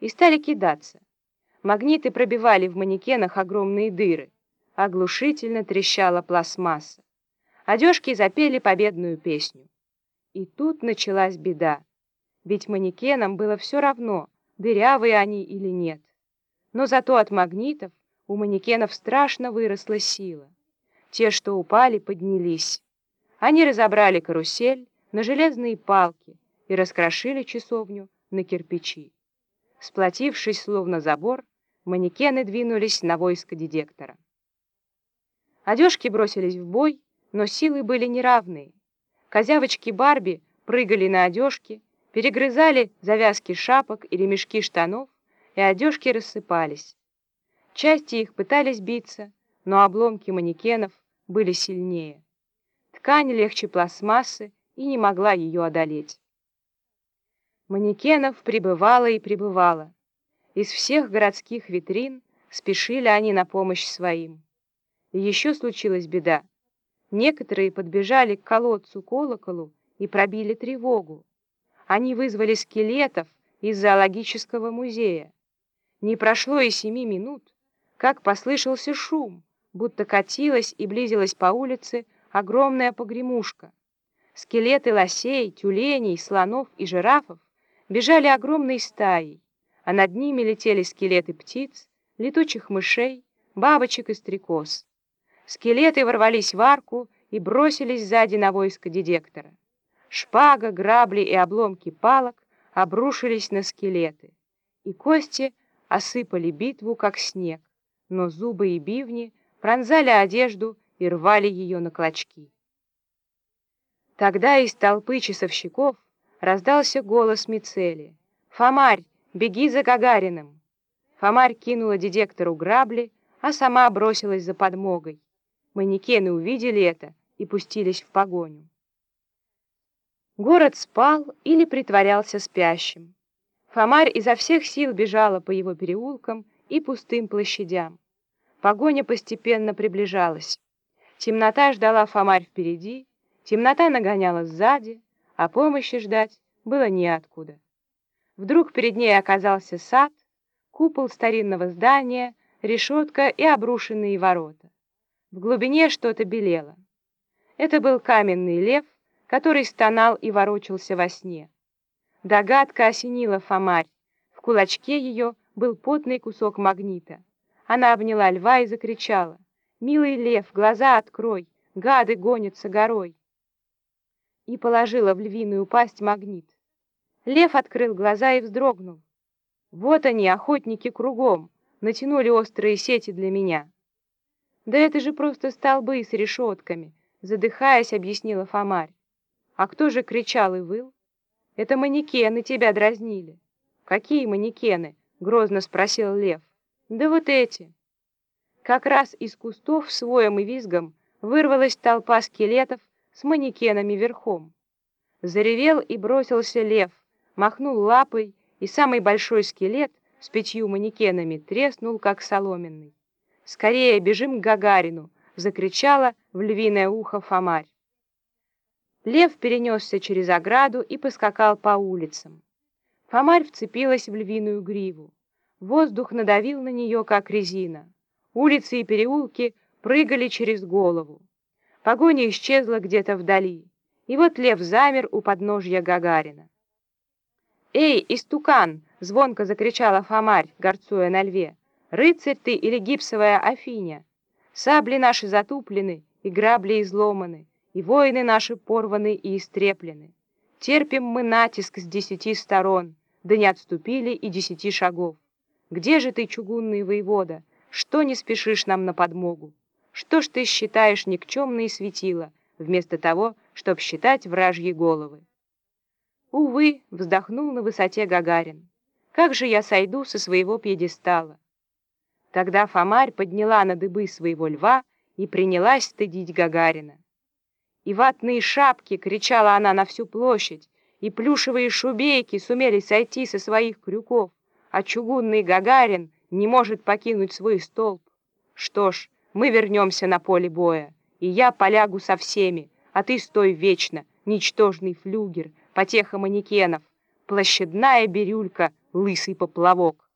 и стали кидаться. Магниты пробивали в манекенах огромные дыры. Оглушительно трещала пластмасса. Одежки запели победную песню. И тут началась беда. Ведь манекенам было все равно, дырявые они или нет. Но зато от магнитов у манекенов страшно выросла сила. Те, что упали, поднялись. Они разобрали карусель на железные палки и раскрошили часовню на кирпичи. Сплотившись, словно забор, манекены двинулись на войско дедектора. Одежки бросились в бой, но силы были неравные. Козявочки Барби прыгали на одежки, перегрызали завязки шапок и ремешки штанов, и одежки рассыпались. Части их пытались биться, но обломки манекенов были сильнее. Ткань легче пластмассы и не могла ее одолеть. Манекенов прибывало и прибывало. Из всех городских витрин спешили они на помощь своим. И еще случилась беда. Некоторые подбежали к колодцу-колоколу и пробили тревогу. Они вызвали скелетов из зоологического музея. Не прошло и семи минут, как послышался шум, будто катилась и близилась по улице огромная погремушка. Скелеты лосей, тюленей, слонов и жирафов бежали огромной стаей, а над ними летели скелеты птиц, летучих мышей, бабочек и стрекоз. Скелеты ворвались в арку и бросились сзади на войско дедектора. Шпага, грабли и обломки палок обрушились на скелеты, и кости осыпали битву, как снег, но зубы и бивни пронзали одежду и рвали ее на клочки. Тогда из толпы часовщиков раздался голос Мицели. «Фомарь, беги за Гагариным!» Фомарь кинула дедектору грабли, а сама бросилась за подмогой. Манекены увидели это и пустились в погоню. Город спал или притворялся спящим. Фомарь изо всех сил бежала по его переулкам и пустым площадям. Погоня постепенно приближалась. Темнота ждала Фомарь впереди, темнота нагоняла сзади, а помощи ждать было неоткуда. Вдруг перед ней оказался сад, купол старинного здания, решетка и обрушенные ворота. В глубине что-то белело. Это был каменный лев, который стонал и ворочался во сне. Догадка осенила Фомарь. В кулачке ее был потный кусок магнита. Она обняла льва и закричала. «Милый лев, глаза открой! Гады гонятся горой!» И положила в львиную пасть магнит. Лев открыл глаза и вздрогнул. Вот они, охотники кругом, натянули острые сети для меня. Да это же просто столбы с решетками, задыхаясь, объяснила Фомарь. А кто же кричал и выл? Это манекены тебя дразнили. Какие манекены? Грозно спросил Лев. Да вот эти. Как раз из кустов с воем и визгом вырвалась толпа скелетов с манекенами верхом. Заревел и бросился лев, махнул лапой, и самый большой скелет с пятью манекенами треснул, как соломенный. «Скорее бежим к Гагарину!» — закричала в львиное ухо Фомарь. Лев перенесся через ограду и поскакал по улицам. Фомарь вцепилась в львиную гриву. Воздух надавил на нее, как резина. Улицы и переулки прыгали через голову. Погоня исчезла где-то вдали, и вот лев замер у подножья Гагарина. «Эй, истукан!» — звонко закричала Фомарь, горцуя на льве. «Рыцарь ты или гипсовая Афиня? Сабли наши затуплены, и грабли изломаны, и воины наши порваны и истреплены. Терпим мы натиск с десяти сторон, да не отступили и десяти шагов. Где же ты, чугунный воевода, что не спешишь нам на подмогу? Что ж ты считаешь никчемные светила, вместо того, чтобы считать вражьи головы? Увы, вздохнул на высоте Гагарин. Как же я сойду со своего пьедестала? Тогда Фомарь подняла на дыбы своего льва и принялась стыдить Гагарина. И ватные шапки, кричала она на всю площадь, и плюшевые шубейки сумели сойти со своих крюков, а чугунный Гагарин не может покинуть свой столб. Что ж, мы вернемся на поле боя, и я полягу со всеми, а ты стой вечно, ничтожный флюгер, потеха манекенов, площадная бирюлька лысый поплавок.